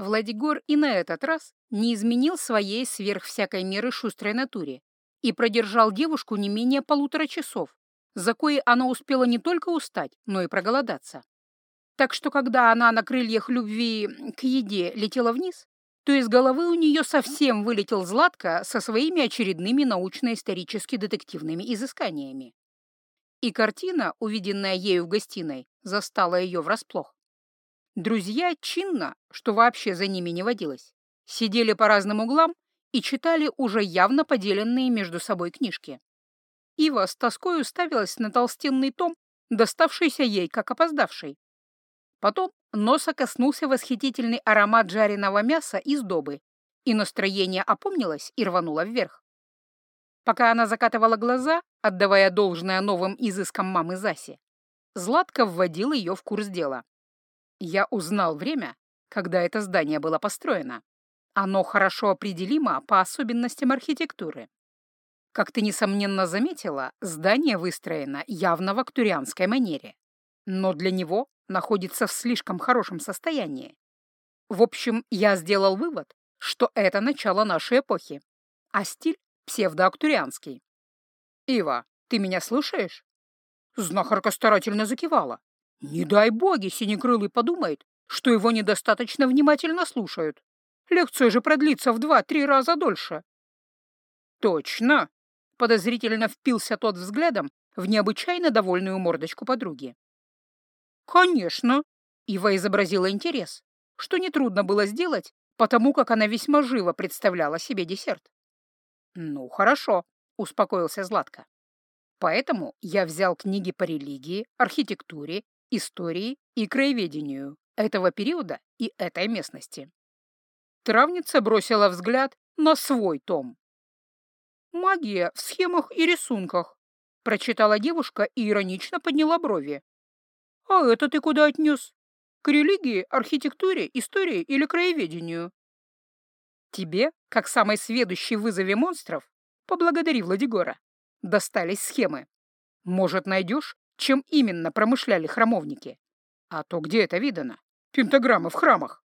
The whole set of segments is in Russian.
Владигор и на этот раз не изменил своей сверх всякой меры шустрой натуре и продержал девушку не менее полутора часов, за кое она успела не только устать, но и проголодаться. Так что, когда она на крыльях любви к еде летела вниз, то из головы у нее совсем вылетел Златко со своими очередными научно-исторически детективными изысканиями. И картина, увиденная ею в гостиной, застала ее врасплох. Друзья чинно, что вообще за ними не водилось, сидели по разным углам и читали уже явно поделенные между собой книжки. Ива с тоской уставилась на толстенный том, доставшийся ей как опоздавший. Потом носа коснулся восхитительный аромат жареного мяса из добы, и настроение опомнилось и рвануло вверх. Пока она закатывала глаза, отдавая должное новым изыскам мамы Заси, Златко вводил ее в курс дела. Я узнал время, когда это здание было построено. Оно хорошо определимо по особенностям архитектуры. Как ты, несомненно, заметила, здание выстроено явно в актурианской манере. Но для него находится в слишком хорошем состоянии. В общем, я сделал вывод, что это начало нашей эпохи, а стиль псевдоактурианский. «Ива, ты меня слушаешь?» Знахарка старательно закивала. Не дай боги, Синекрылый подумает, что его недостаточно внимательно слушают. Лекция же продлится в два-три раза дольше. Точно! Подозрительно впился тот взглядом в необычайно довольную мордочку подруги. Конечно! Ива изобразила интерес, что нетрудно было сделать, потому как она весьма живо представляла себе десерт. «Ну, хорошо», — успокоился Златко. «Поэтому я взял книги по религии, архитектуре истории и краеведению этого периода и этой местности. Травница бросила взгляд на свой том. «Магия в схемах и рисунках», — прочитала девушка и иронично подняла брови. «А это ты куда отнес? К религии, архитектуре, истории или краеведению?» «Тебе, как самой сведущей в вызове монстров, поблагодари Владигора, достались схемы. Может, найдешь чем именно промышляли храмовники. А то где это видано? Пентаграммы в храмах.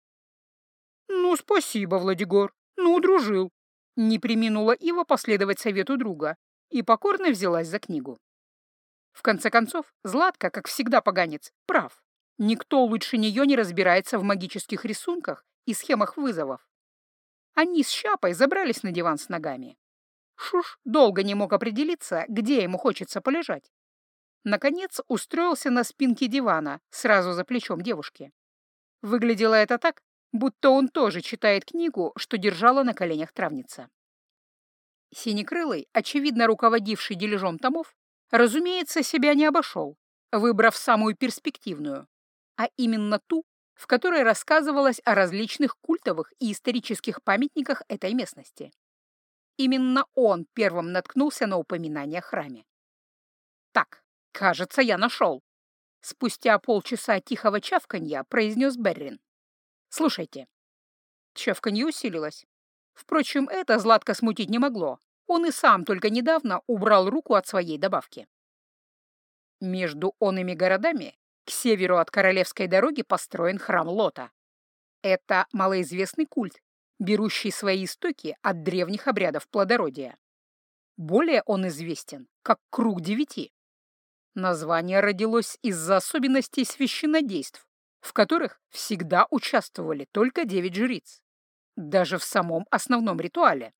Ну, спасибо, Владигор. Ну, удружил. Не приминула Ива последовать совету друга и покорно взялась за книгу. В конце концов, Златка, как всегда поганец, прав. Никто лучше нее не разбирается в магических рисунках и схемах вызовов. Они с Щапой забрались на диван с ногами. Шуш долго не мог определиться, где ему хочется полежать. Наконец устроился на спинке дивана, сразу за плечом девушки. Выглядело это так, будто он тоже читает книгу, что держала на коленях травница. Синекрылый, очевидно руководивший дележом томов, разумеется, себя не обошел, выбрав самую перспективную, а именно ту, в которой рассказывалось о различных культовых и исторических памятниках этой местности. Именно он первым наткнулся на упоминание о храме. Так, «Кажется, я нашел!» Спустя полчаса тихого чавканья произнес Беррин. «Слушайте». Чавканье усилилось. Впрочем, это Златко смутить не могло. Он и сам только недавно убрал руку от своей добавки. Между онными городами к северу от Королевской дороги построен храм Лота. Это малоизвестный культ, берущий свои истоки от древних обрядов плодородия. Более он известен как Круг Девяти. Название родилось из-за особенностей священнодейств, в которых всегда участвовали только девять жриц, даже в самом основном ритуале.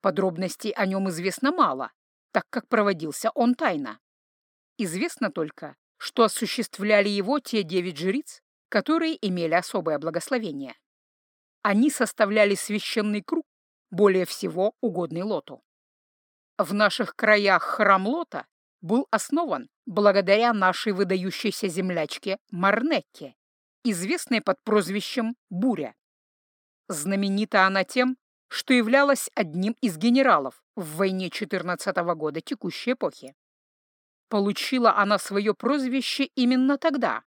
Подробностей о нем известно мало, так как проводился он тайно. Известно только, что осуществляли его те девять жриц, которые имели особое благословение. Они составляли священный круг, более всего угодный Лоту. В наших краях храм Лота был основан благодаря нашей выдающейся землячке Марнекке, известной под прозвищем Буря. Знаменита она тем, что являлась одним из генералов в войне 14 -го года текущей эпохи. Получила она свое прозвище именно тогда,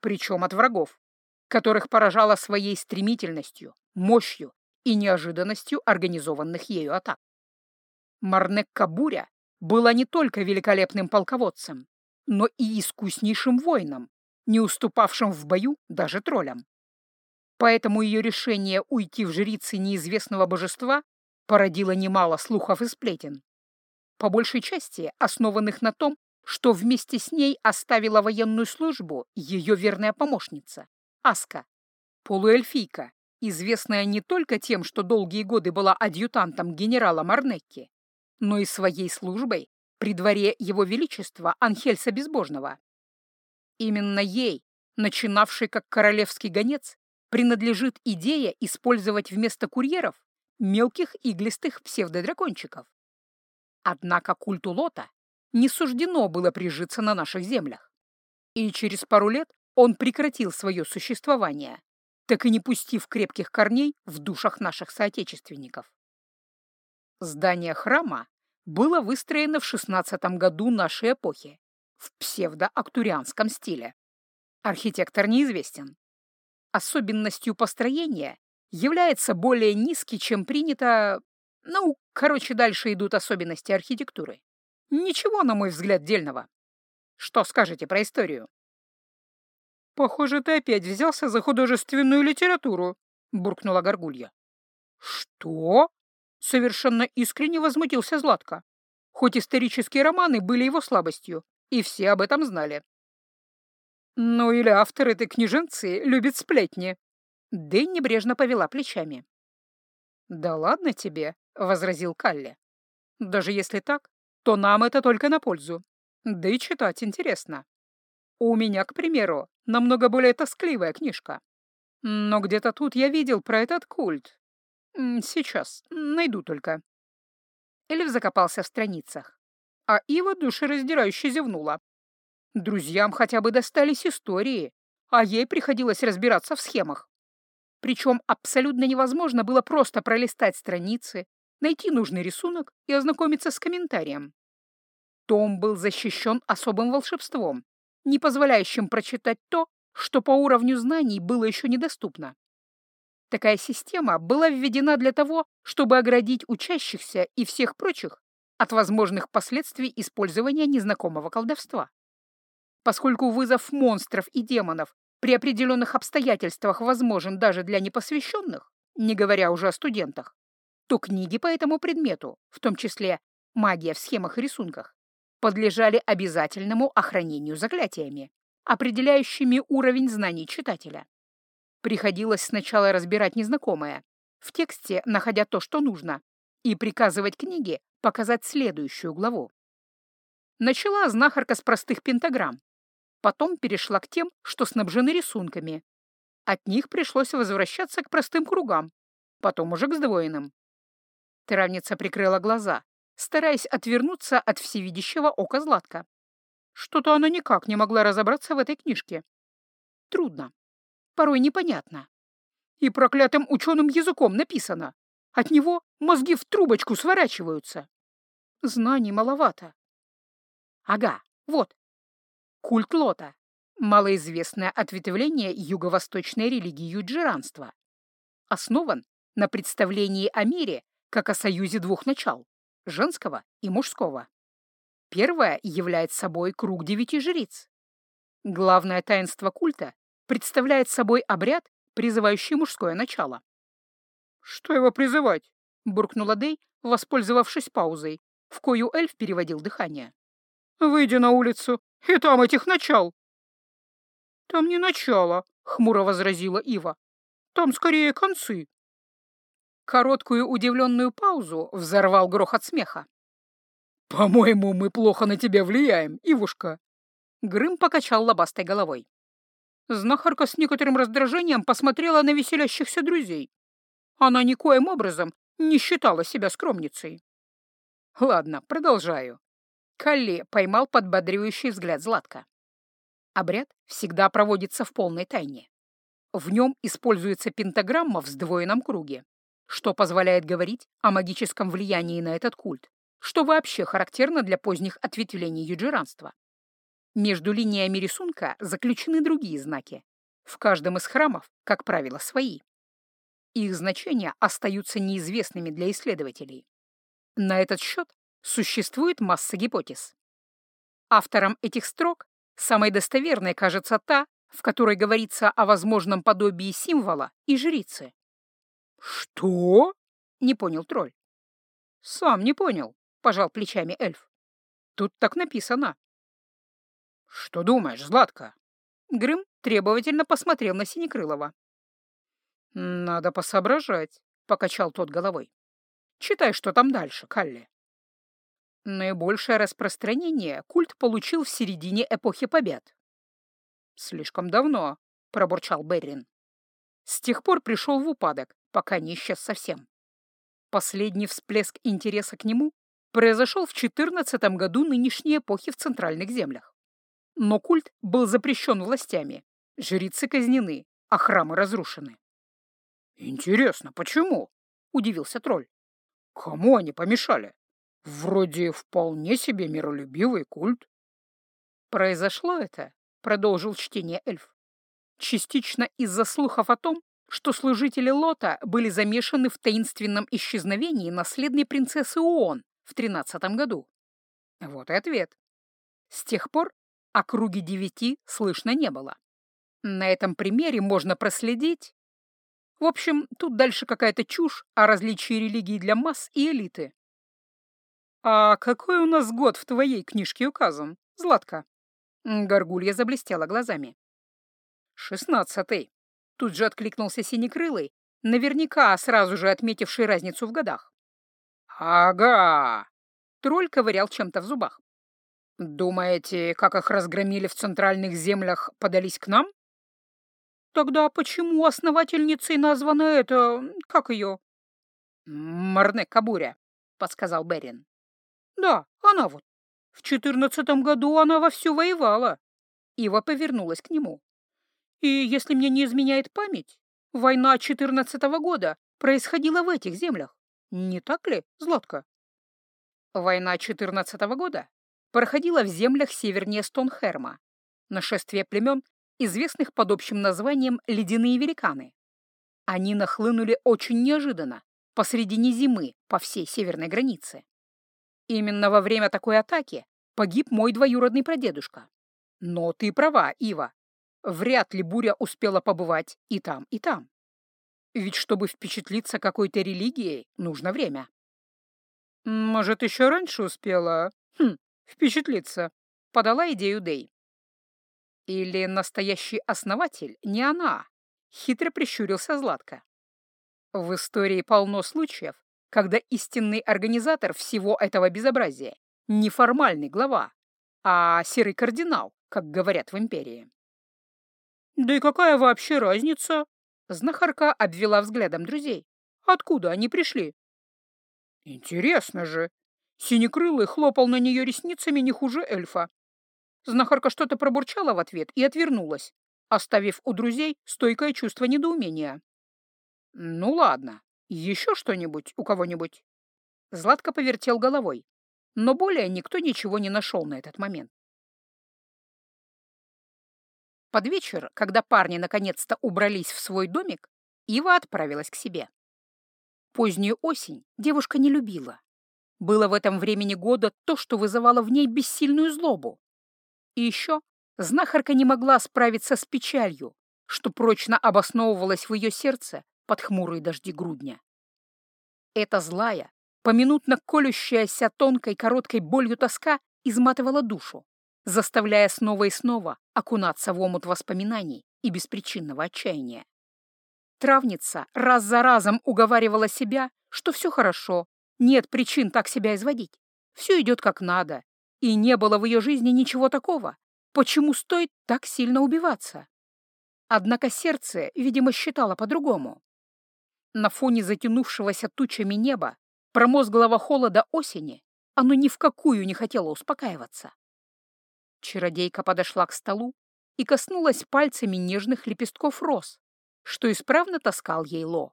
причем от врагов, которых поражала своей стремительностью, мощью и неожиданностью организованных ею атак. Марнекка Буря была не только великолепным полководцем, но и искуснейшим воином, не уступавшим в бою даже троллям. Поэтому ее решение уйти в жрицы неизвестного божества породило немало слухов и сплетен. По большей части основанных на том, что вместе с ней оставила военную службу ее верная помощница, Аска, полуэльфийка, известная не только тем, что долгие годы была адъютантом генерала Марнекки, но и своей службой при дворе его величества Анхельса Безбожного. Именно ей, начинавшей как королевский гонец, принадлежит идея использовать вместо курьеров мелких иглистых псевдодракончиков. Однако культу Лота не суждено было прижиться на наших землях, и через пару лет он прекратил свое существование, так и не пустив крепких корней в душах наших соотечественников. Здание храма было выстроено в XVI году нашей эпохи в псевдоактурианском стиле. Архитектор неизвестен. Особенностью построения является более низкий, чем принято... Ну, короче, дальше идут особенности архитектуры. Ничего, на мой взгляд, дельного. Что скажете про историю? «Похоже, ты опять взялся за художественную литературу», — буркнула Горгулья. «Что?» — совершенно искренне возмутился Златко. Хоть исторические романы были его слабостью, и все об этом знали. «Ну или автор этой книженцы любит сплетни». Дэнни небрежно повела плечами. «Да ладно тебе», — возразил Калли. «Даже если так, то нам это только на пользу. Да и читать интересно. У меня, к примеру, намного более тоскливая книжка. Но где-то тут я видел про этот культ. Сейчас, найду только. Эльф закопался в страницах, а Ива душераздирающе зевнула. Друзьям хотя бы достались истории, а ей приходилось разбираться в схемах. Причем абсолютно невозможно было просто пролистать страницы, найти нужный рисунок и ознакомиться с комментарием. Том был защищен особым волшебством, не позволяющим прочитать то, что по уровню знаний было еще недоступно. Такая система была введена для того, чтобы оградить учащихся и всех прочих от возможных последствий использования незнакомого колдовства. Поскольку вызов монстров и демонов при определенных обстоятельствах возможен даже для непосвященных, не говоря уже о студентах, то книги по этому предмету, в том числе магия в схемах и рисунках, подлежали обязательному охранению заклятиями, определяющими уровень знаний читателя. Приходилось сначала разбирать незнакомое, в тексте находя то, что нужно, и приказывать книге показать следующую главу. Начала знахарка с простых пентаграмм, потом перешла к тем, что снабжены рисунками. От них пришлось возвращаться к простым кругам, потом уже к сдвоенным. Травница прикрыла глаза, стараясь отвернуться от всевидящего ока Златка. Что-то она никак не могла разобраться в этой книжке. Трудно. Порой непонятно. И проклятым ученым языком написано. От него мозги в трубочку сворачиваются. Знаний маловато. Ага, вот. Культ Лота. Малоизвестное ответвление юго-восточной религии юджиранства. Основан на представлении о мире как о союзе двух начал женского и мужского. Первое является собой круг девяти жриц. Главное таинство культа представляет собой обряд, призывающий мужское начало. «Что его призывать?» — буркнула Дей, воспользовавшись паузой, в кою эльф переводил дыхание. «Выйди на улицу, и там этих начал!» «Там не начало», — хмуро возразила Ива. «Там скорее концы». Короткую удивленную паузу взорвал грохот смеха. «По-моему, мы плохо на тебя влияем, Ивушка!» Грым покачал лобастой головой. Знахарка с некоторым раздражением посмотрела на веселящихся друзей. Она никоим образом не считала себя скромницей. «Ладно, продолжаю». Калли поймал подбодривающий взгляд Златка. Обряд всегда проводится в полной тайне. В нем используется пентаграмма в сдвоенном круге что позволяет говорить о магическом влиянии на этот культ, что вообще характерно для поздних ответвлений юджиранства. Между линиями рисунка заключены другие знаки. В каждом из храмов, как правило, свои. Их значения остаются неизвестными для исследователей. На этот счет существует масса гипотез. Автором этих строк самой достоверной кажется та, в которой говорится о возможном подобии символа и жрицы. «Что?» — не понял тролль. «Сам не понял», — пожал плечами эльф. «Тут так написано». «Что думаешь, Златка?» Грым требовательно посмотрел на Синекрылова. «Надо посоображать», — покачал тот головой. «Читай, что там дальше, Калли». Наибольшее распространение культ получил в середине эпохи побед. «Слишком давно», — пробурчал Беррин. С тех пор пришел в упадок, пока не исчез совсем. Последний всплеск интереса к нему произошел в 14 году нынешней эпохи в Центральных землях. Но культ был запрещен властями, жрицы казнены, а храмы разрушены. «Интересно, почему?» — удивился тролль. «Кому они помешали? Вроде вполне себе миролюбивый культ». «Произошло это», — продолжил чтение эльф, «частично из-за слухов о том, что служители Лота были замешаны в таинственном исчезновении наследной принцессы ООН в тринадцатом году. Вот и ответ. С тех пор округи девяти слышно не было. На этом примере можно проследить, в общем, тут дальше какая-то чушь о различии религий для масс и элиты. «А какой у нас год в твоей книжке указан, Златка?» Горгулья заблестела глазами. «Шестнадцатый», — тут же откликнулся Синекрылый, наверняка сразу же отметивший разницу в годах. «Ага!» — тролль ковырял чем-то в зубах. «Думаете, как их разгромили в центральных землях, подались к нам?» Тогда почему основательницей названа это... как ее? Марне Кабуря, подсказал Берин. Да, она вот. В четырнадцатом году она вовсю воевала. Ива повернулась к нему. И если мне не изменяет память, война четырнадцатого года происходила в этих землях. Не так ли, Златка? Война четырнадцатого года проходила в землях севернее Стонхерма. Нашествие племен известных под общим названием «ледяные великаны». Они нахлынули очень неожиданно, посредине зимы, по всей северной границе. Именно во время такой атаки погиб мой двоюродный прадедушка. Но ты права, Ива. Вряд ли буря успела побывать и там, и там. Ведь чтобы впечатлиться какой-то религией, нужно время. Может, еще раньше успела хм, впечатлиться, подала идею Дэй. Или настоящий основатель не она? Хитро прищурился Златко. В истории полно случаев, когда истинный организатор всего этого безобразия не формальный глава, а серый кардинал, как говорят в империи. «Да и какая вообще разница?» Знахарка обвела взглядом друзей. «Откуда они пришли?» «Интересно же!» Синекрылый хлопал на нее ресницами не хуже эльфа. Знахарка что-то пробурчала в ответ и отвернулась, оставив у друзей стойкое чувство недоумения. «Ну ладно, еще что-нибудь у кого-нибудь?» Златко повертел головой, но более никто ничего не нашел на этот момент. Под вечер, когда парни наконец-то убрались в свой домик, Ива отправилась к себе. Позднюю осень девушка не любила. Было в этом времени года то, что вызывало в ней бессильную злобу. И еще знахарка не могла справиться с печалью, что прочно обосновывалась в ее сердце под хмурые дожди грудня. Эта злая, поминутно колющаяся тонкой короткой болью тоска изматывала душу, заставляя снова и снова окунаться в омут воспоминаний и беспричинного отчаяния. Травница раз за разом уговаривала себя, что все хорошо, нет причин так себя изводить, все идет как надо, и не было в ее жизни ничего такого, почему стоит так сильно убиваться. Однако сердце, видимо, считало по-другому. На фоне затянувшегося тучами неба, промозглого холода осени, оно ни в какую не хотело успокаиваться. Чародейка подошла к столу и коснулась пальцами нежных лепестков роз, что исправно таскал ей Ло.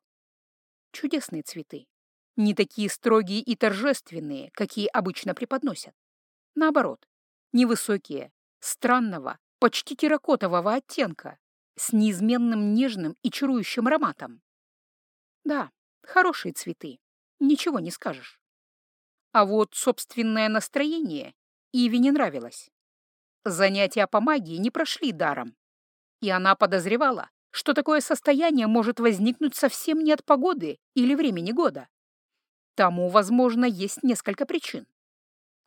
Чудесные цветы, не такие строгие и торжественные, какие обычно преподносят. Наоборот, невысокие, странного, почти терракотового оттенка, с неизменным нежным и чарующим ароматом. Да, хорошие цветы, ничего не скажешь. А вот собственное настроение Иве не нравилось. Занятия по магии не прошли даром. И она подозревала, что такое состояние может возникнуть совсем не от погоды или времени года. Тому, возможно, есть несколько причин.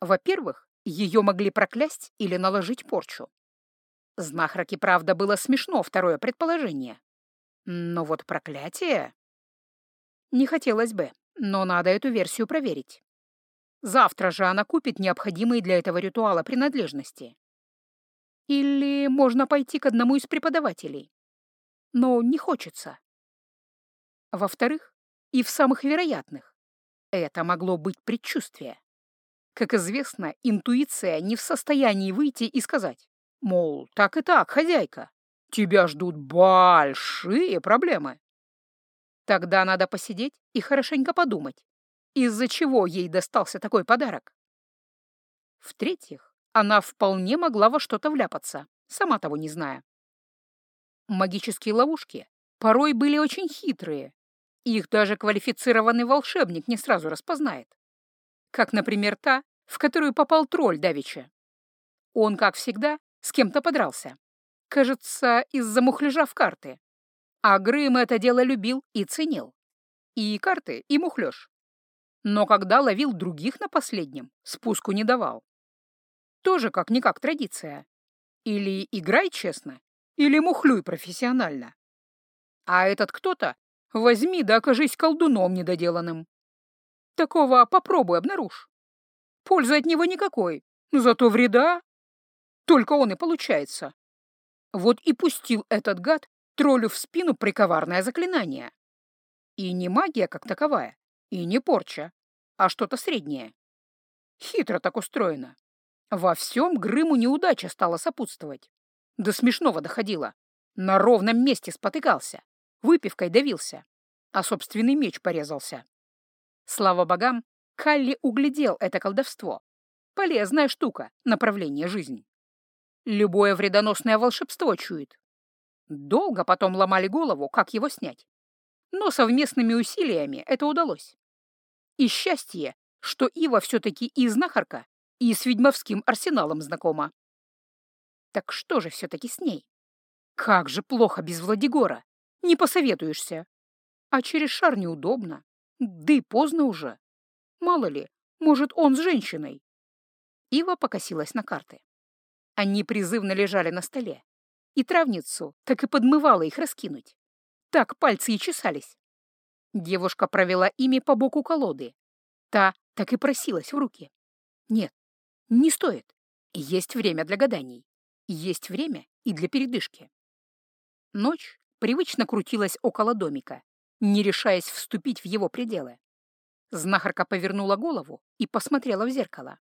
Во-первых, ее могли проклясть или наложить порчу. Знахарке, правда, было смешно второе предположение. Но вот проклятие... Не хотелось бы, но надо эту версию проверить. Завтра же она купит необходимые для этого ритуала принадлежности. Или можно пойти к одному из преподавателей. Но не хочется. Во-вторых, и в самых вероятных, это могло быть предчувствие. Как известно, интуиция не в состоянии выйти и сказать, мол, так и так, хозяйка, тебя ждут большие проблемы. Тогда надо посидеть и хорошенько подумать, из-за чего ей достался такой подарок. В-третьих, она вполне могла во что-то вляпаться, сама того не зная. Магические ловушки порой были очень хитрые, их даже квалифицированный волшебник не сразу распознает. Как, например, та, в которую попал тролль Давича. Он, как всегда, с кем-то подрался. Кажется, из-за мухляжа в карты. А Грым это дело любил и ценил. И карты, и мухлёж. Но когда ловил других на последнем, спуску не давал. Тоже как-никак традиция. Или играй честно, или мухлюй профессионально. А этот кто-то возьми да окажись колдуном недоделанным. Такого попробуй обнаружь. Пользы от него никакой, зато вреда только он и получается. Вот и пустил этот гад троллю в спину приковарное заклинание. И не магия как таковая, и не порча, а что-то среднее. Хитро так устроено. Во всем Грыму неудача стала сопутствовать. До смешного доходило. На ровном месте спотыкался, выпивкой давился, а собственный меч порезался. Слава богам, Калли углядел это колдовство. Полезная штука, направление жизни. Любое вредоносное волшебство чует. Долго потом ломали голову, как его снять. Но совместными усилиями это удалось. И счастье, что Ива все-таки и знахарка, и с ведьмовским арсеналом знакома. Так что же все-таки с ней? Как же плохо без Владигора. Не посоветуешься. А через шар неудобно. Да и поздно уже. Мало ли, может, он с женщиной. Ива покосилась на карты. Они призывно лежали на столе. И травницу так и подмывала их раскинуть. Так пальцы и чесались. Девушка провела ими по боку колоды. Та так и просилась в руки. Нет, не стоит. Есть время для гаданий. Есть время и для передышки. Ночь привычно крутилась около домика, не решаясь вступить в его пределы. Знахарка повернула голову и посмотрела в зеркало.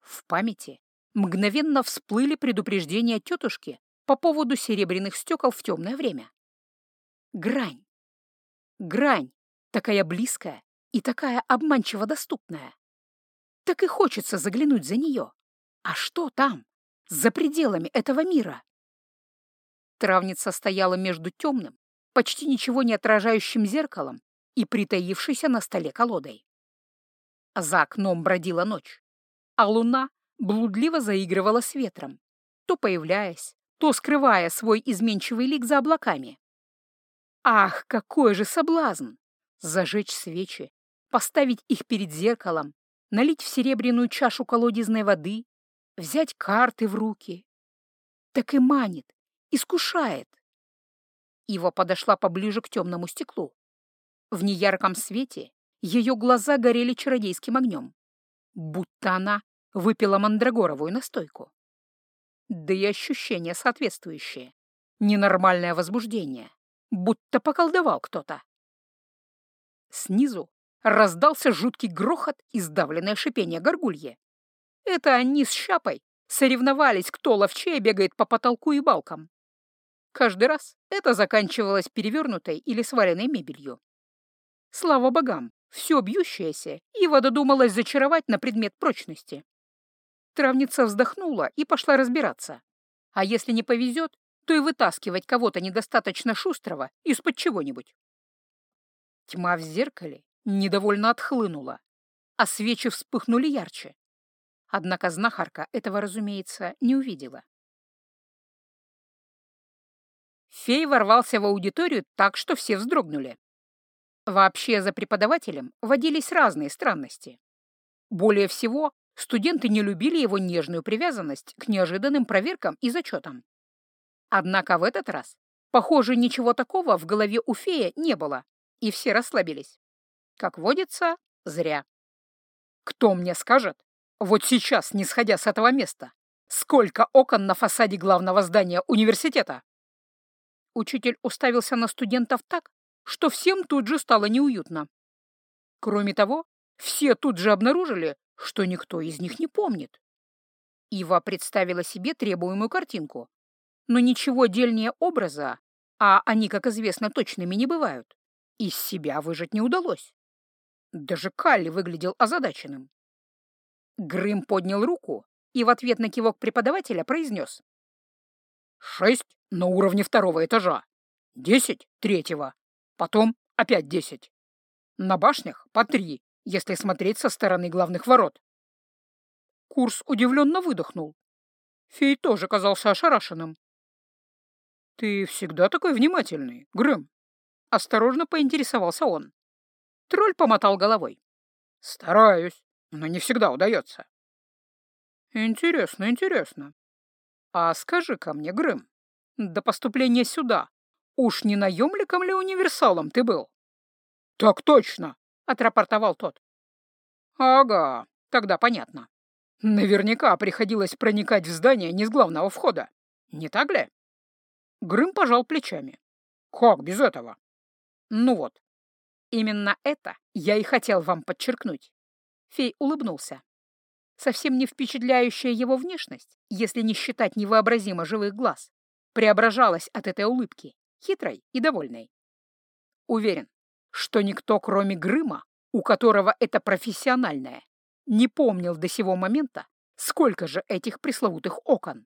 В памяти мгновенно всплыли предупреждения тетушки по поводу серебряных стекол в темное время. Грань. Грань, такая близкая и такая обманчиво доступная. Так и хочется заглянуть за нее. А что там, за пределами этого мира? Травница стояла между темным, почти ничего не отражающим зеркалом и притаившейся на столе колодой. За окном бродила ночь, а луна блудливо заигрывала с ветром, то появляясь, то скрывая свой изменчивый лик за облаками. Ах, какой же соблазн! Зажечь свечи, поставить их перед зеркалом, налить в серебряную чашу колодезной воды, взять карты в руки. Так и манит, искушает. Ива подошла поближе к темному стеклу. В неярком свете ее глаза горели чародейским огнем, будто она выпила мандрагоровую настойку. Да и ощущение соответствующее. Ненормальное возбуждение, будто поколдовал кто-то. Снизу раздался жуткий грохот и сдавленное шипение горгульи. Это они с Щапой соревновались, кто ловчее бегает по потолку и балкам. Каждый раз это заканчивалось перевернутой или сваленной мебелью. Слава богам, все бьющееся Ива додумалась зачаровать на предмет прочности. Травница вздохнула и пошла разбираться. А если не повезет, то и вытаскивать кого-то недостаточно шустрого из-под чего-нибудь. Тьма в зеркале недовольно отхлынула, а свечи вспыхнули ярче. Однако знахарка этого, разумеется, не увидела. Фей ворвался в аудиторию так, что все вздрогнули. Вообще за преподавателем водились разные странности. Более всего, студенты не любили его нежную привязанность к неожиданным проверкам и зачетам. Однако в этот раз, похоже, ничего такого в голове у фея не было, и все расслабились. Как водится, зря. Кто мне скажет, вот сейчас, не сходя с этого места, сколько окон на фасаде главного здания университета? Учитель уставился на студентов так, что всем тут же стало неуютно. Кроме того, все тут же обнаружили, что никто из них не помнит. Ива представила себе требуемую картинку, но ничего дельнее образа, а они, как известно, точными не бывают, из себя выжать не удалось. Даже Калли выглядел озадаченным. Грым поднял руку и в ответ на кивок преподавателя произнес. «Шесть на уровне второго этажа, десять — третьего, потом опять десять. На башнях по три, если смотреть со стороны главных ворот». Курс удивленно выдохнул. Фей тоже казался ошарашенным. «Ты всегда такой внимательный, Грым?» Осторожно поинтересовался он. Тролль помотал головой. «Стараюсь, но не всегда удается». «Интересно, интересно. А скажи-ка мне, Грым, до поступления сюда уж не наемликом ли универсалом ты был?» «Так точно!» — отрапортовал тот. «Ага, тогда понятно. Наверняка приходилось проникать в здание не с главного входа. Не так ли?» Грым пожал плечами. «Как без этого?» «Ну вот, именно это я и хотел вам подчеркнуть». Фей улыбнулся. Совсем не впечатляющая его внешность, если не считать невообразимо живых глаз, преображалась от этой улыбки, хитрой и довольной. Уверен, что никто, кроме Грыма, у которого это профессиональное, не помнил до сего момента, сколько же этих пресловутых окон.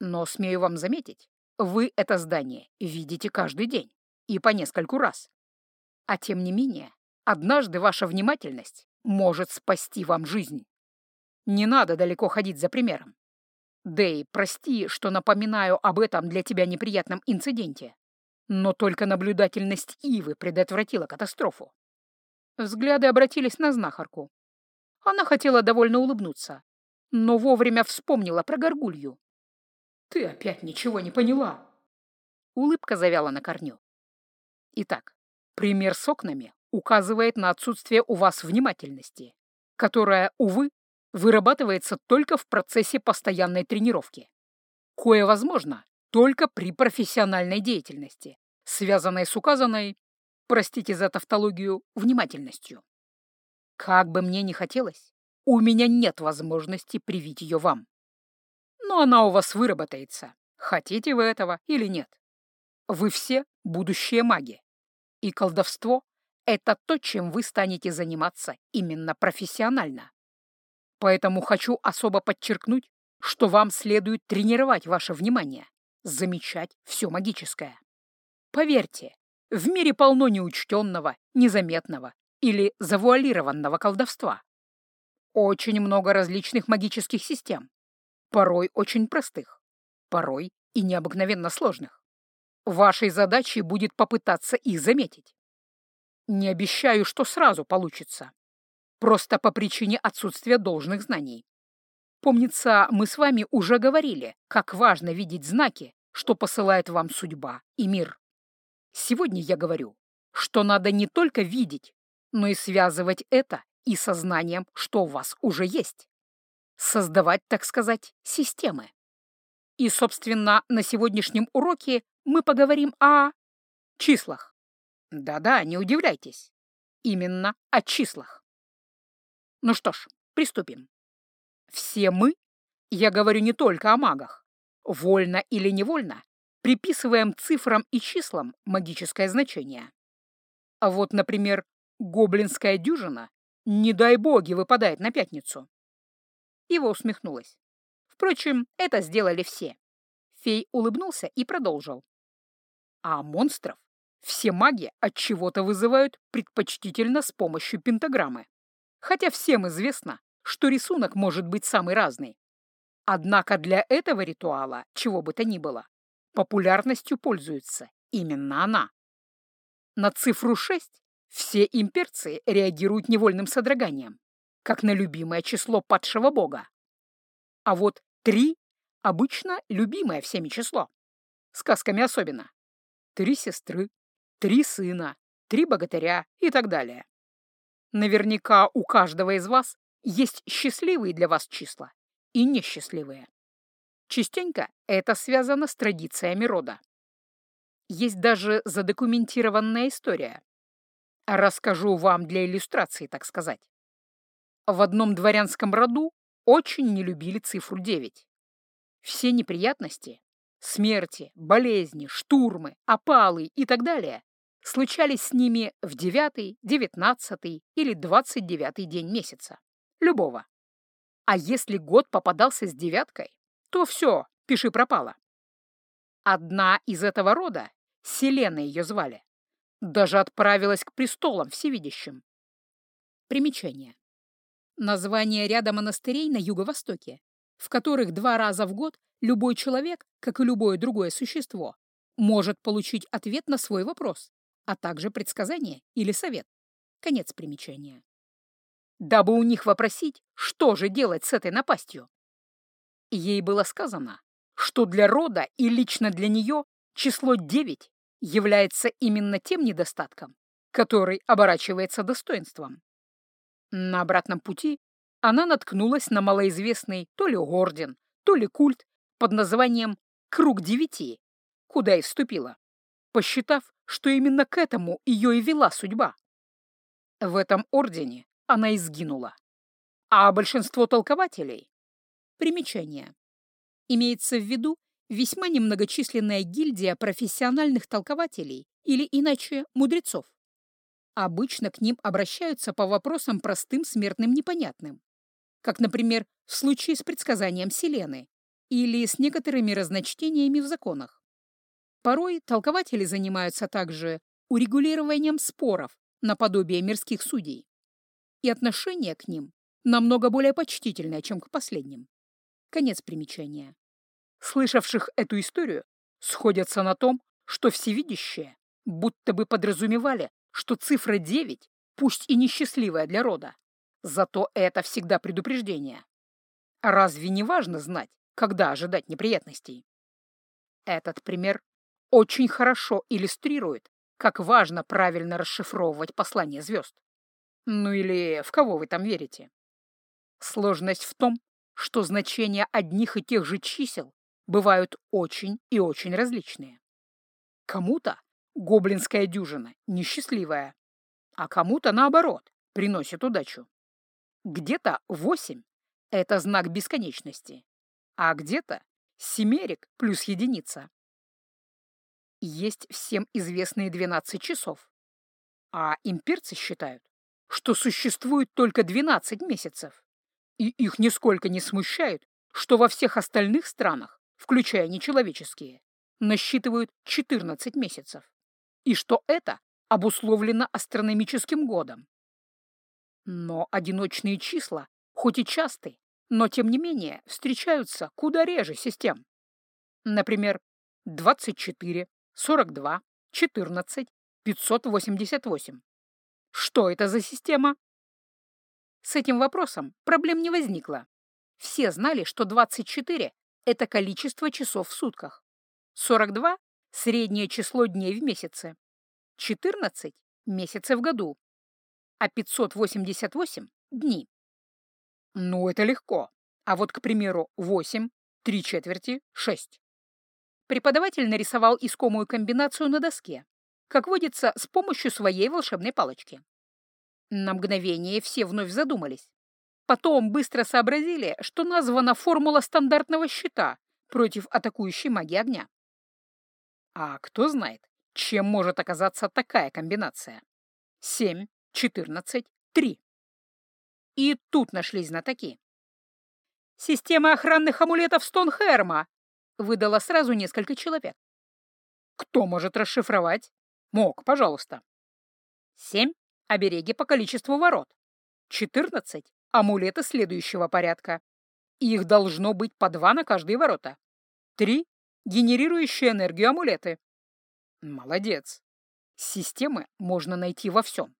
Но, смею вам заметить, вы это здание видите каждый день и по нескольку раз. А тем не менее, однажды ваша внимательность может спасти вам жизнь. Не надо далеко ходить за примером. Дэй, прости, что напоминаю об этом для тебя неприятном инциденте, но только наблюдательность Ивы предотвратила катастрофу. Взгляды обратились на знахарку. Она хотела довольно улыбнуться, но вовремя вспомнила про горгулью. «Ты опять ничего не поняла!» Улыбка завяла на корню. Итак, пример с окнами указывает на отсутствие у вас внимательности, которая, увы, вырабатывается только в процессе постоянной тренировки. Кое возможно только при профессиональной деятельности, связанной с указанной, простите за тавтологию, внимательностью. Как бы мне ни хотелось, у меня нет возможности привить ее вам. Но она у вас выработается, хотите вы этого или нет. Вы все будущие маги, и колдовство — это то, чем вы станете заниматься именно профессионально. Поэтому хочу особо подчеркнуть, что вам следует тренировать ваше внимание, замечать все магическое. Поверьте, в мире полно неучтенного, незаметного или завуалированного колдовства. Очень много различных магических систем, порой очень простых, порой и необыкновенно сложных. Вашей задачей будет попытаться их заметить. Не обещаю, что сразу получится, Просто по причине отсутствия должных знаний. Помнится, мы с вами уже говорили, как важно видеть знаки, что посылает вам судьба и мир. Сегодня я говорю, что надо не только видеть, но и связывать это и со знанием, что у вас уже есть. Создавать, так сказать, системы. И, собственно, на сегодняшнем уроке мы поговорим о числах. Да-да, не удивляйтесь. Именно о числах. Ну что ж, приступим. Все мы, я говорю не только о магах, вольно или невольно, приписываем цифрам и числам магическое значение. А вот, например, гоблинская дюжина, не дай боги, выпадает на пятницу. Ива усмехнулась. Впрочем, это сделали все. Фей улыбнулся и продолжил. А монстров все маги от чего-то вызывают предпочтительно с помощью пентаграммы хотя всем известно, что рисунок может быть самый разный. Однако для этого ритуала, чего бы то ни было, популярностью пользуется именно она. На цифру 6 все имперцы реагируют невольным содроганием, как на любимое число падшего бога. А вот 3 обычно любимое всеми число. Сказками особенно. Три сестры, три сына, три богатыря и так далее. Наверняка у каждого из вас есть счастливые для вас числа и несчастливые. Частенько это связано с традициями рода. Есть даже задокументированная история. Расскажу вам для иллюстрации, так сказать. В одном дворянском роду очень не любили цифру 9. Все неприятности, смерти, болезни, штурмы, опалы и так далее случались с ними в девятый, девятнадцатый или двадцать девятый день месяца. Любого. А если год попадался с девяткой, то все, пиши пропало. Одна из этого рода, Селена ее звали, даже отправилась к престолам всевидящим. Примечание. Название ряда монастырей на юго-востоке, в которых два раза в год любой человек, как и любое другое существо, может получить ответ на свой вопрос, а также предсказание или совет. Конец примечания. Дабы у них вопросить, что же делать с этой напастью. Ей было сказано, что для рода и лично для нее число 9 является именно тем недостатком, который оборачивается достоинством. На обратном пути она наткнулась на малоизвестный то ли орден, то ли культ под названием «Круг девяти», куда и вступила, посчитав, что именно к этому ее и вела судьба. В этом ордене она и. А большинство толкователей... Примечание. Имеется в виду весьма немногочисленная гильдия профессиональных толкователей или иначе мудрецов. Обычно к ним обращаются по вопросам простым смертным непонятным, как, например, в случае с предсказанием Селены или с некоторыми разночтениями в законах. Порой толкователи занимаются также урегулированием споров наподобие мирских судей, и отношение к ним намного более почтительное, чем к последним. Конец примечания. Слышавших эту историю сходятся на том, что всевидящие будто бы подразумевали, что цифра 9, пусть и несчастливая для рода, зато это всегда предупреждение. Разве не важно знать, когда ожидать неприятностей? Этот пример очень хорошо иллюстрирует, как важно правильно расшифровывать послание звезд. Ну или в кого вы там верите? Сложность в том, что значения одних и тех же чисел бывают очень и очень различные. Кому-то гоблинская дюжина несчастливая, а кому-то, наоборот, приносит удачу. Где-то восемь — это знак бесконечности, а где-то семерик плюс единица есть всем известные 12 часов. А имперцы считают, что существует только 12 месяцев. И их нисколько не смущает, что во всех остальных странах, включая нечеловеческие, насчитывают 14 месяцев. И что это обусловлено астрономическим годом. Но одиночные числа, хоть и часты, но тем не менее встречаются куда реже систем. Например, 24, 42, 14, 588. Что это за система? С этим вопросом проблем не возникло. Все знали, что 24 — это количество часов в сутках. 42 — среднее число дней в месяце. 14 — месяцы в году. А 588 — дни. Ну, это легко. А вот, к примеру, 8, 3 четверти, 6. Преподаватель нарисовал искомую комбинацию на доске, как водится, с помощью своей волшебной палочки. На мгновение все вновь задумались. Потом быстро сообразили, что названа формула стандартного щита против атакующей магии огня. А кто знает, чем может оказаться такая комбинация? 7, 14, 3. И тут нашлись знатоки. Система охранных амулетов Стонхерма выдала сразу несколько человек. Кто может расшифровать? Мог, пожалуйста. Семь — обереги по количеству ворот. Четырнадцать — амулеты следующего порядка. Их должно быть по два на каждые ворота. Три генерирующие энергию амулеты. Молодец. Системы можно найти во всем.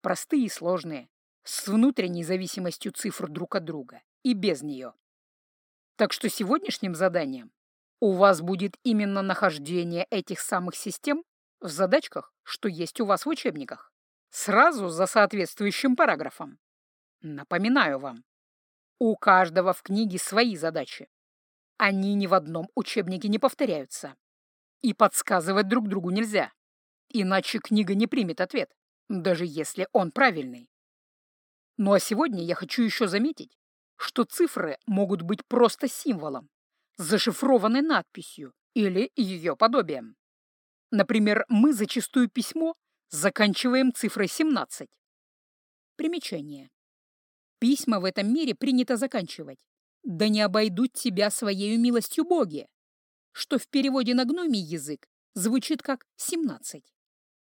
Простые и сложные, с внутренней зависимостью цифр друг от друга и без нее. Так что сегодняшним заданием у вас будет именно нахождение этих самых систем в задачках, что есть у вас в учебниках, сразу за соответствующим параграфом. Напоминаю вам, у каждого в книге свои задачи. Они ни в одном учебнике не повторяются. И подсказывать друг другу нельзя, иначе книга не примет ответ, даже если он правильный. Ну а сегодня я хочу еще заметить, что цифры могут быть просто символом, зашифрованной надписью или ее подобием. Например, мы зачастую письмо заканчиваем цифрой 17. Примечание. Письма в этом мире принято заканчивать. Да не обойдут тебя своей милостью боги, что в переводе на гномий язык звучит как 17.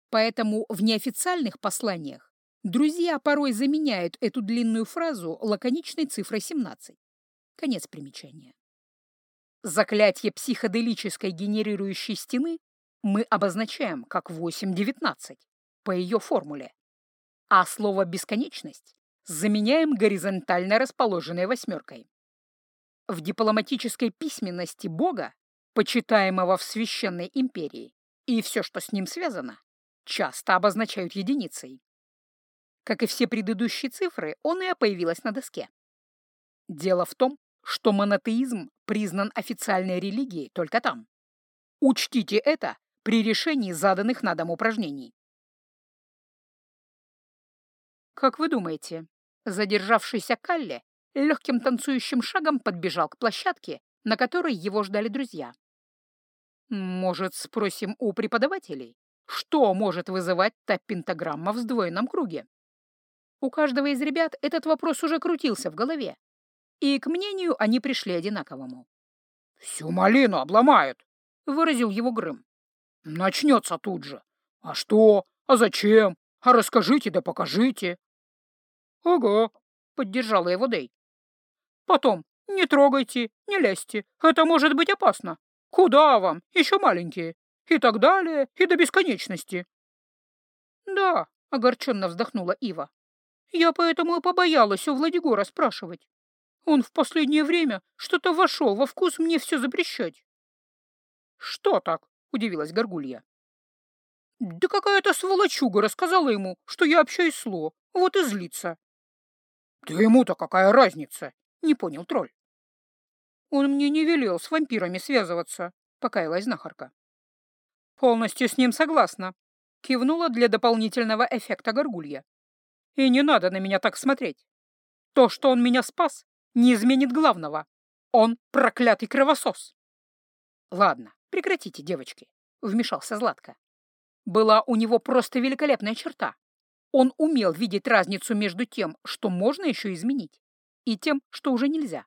Поэтому в неофициальных посланиях друзья порой заменяют эту длинную фразу лаконичной цифрой 17. Конец примечания. Заклятие психоделической генерирующей стены мы обозначаем как 8.19 по ее формуле, а слово «бесконечность» заменяем горизонтально расположенной восьмеркой. В дипломатической письменности Бога, почитаемого в Священной империи, и все, что с ним связано, часто обозначают единицей. Как и все предыдущие цифры, он и появилась на доске. Дело в том, что монотеизм признан официальной религией только там. Учтите это при решении заданных на дом упражнений. Как вы думаете, Задержавшийся Калли легким танцующим шагом подбежал к площадке, на которой его ждали друзья. «Может, спросим у преподавателей, что может вызывать та пентаграмма в сдвоенном круге?» У каждого из ребят этот вопрос уже крутился в голове, и к мнению они пришли одинаковому. «Всю малину обломают», — выразил его Грым. «Начнется тут же. А что? А зачем? А расскажите да покажите». «Ага», — поддержала его Дэй. «Потом, не трогайте, не лезьте, это может быть опасно. Куда вам, еще маленькие?» И так далее, и до бесконечности. «Да», — огорченно вздохнула Ива. «Я поэтому и побоялась у Владигора спрашивать. Он в последнее время что-то вошел во вкус мне все запрещать». «Что так?» — удивилась Горгулья. «Да какая-то сволочуга рассказала ему, что я общаюсь с Ло, вот и злится. «Да ему-то какая разница?» — не понял тролль. «Он мне не велел с вампирами связываться», — покаялась знахарка. «Полностью с ним согласна», — кивнула для дополнительного эффекта горгулья. «И не надо на меня так смотреть. То, что он меня спас, не изменит главного. Он проклятый кровосос». «Ладно, прекратите, девочки», — вмешался Златко. Была у него просто великолепная черта он умел видеть разницу между тем, что можно еще изменить, и тем, что уже нельзя.